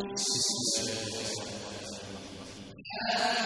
Thank you.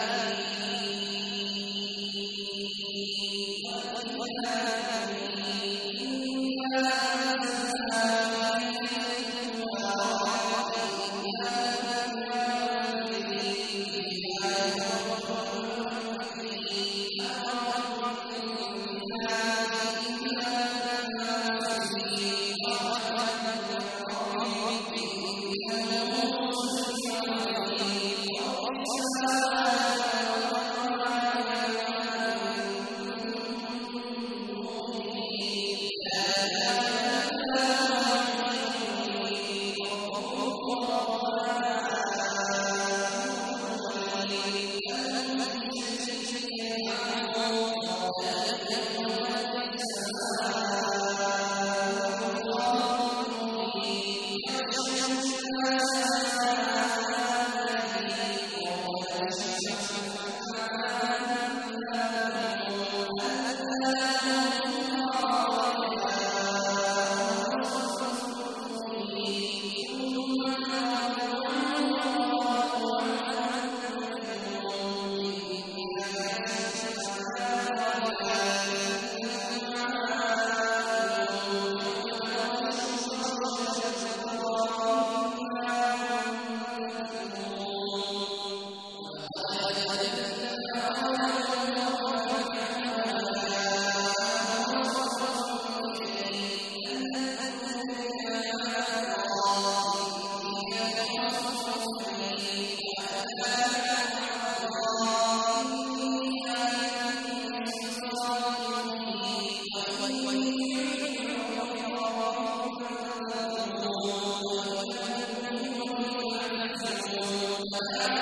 وَالْمُرْسَلِينَ وَأَتْبَعْنَاهُمْ عَلَى الضَّالِّينَ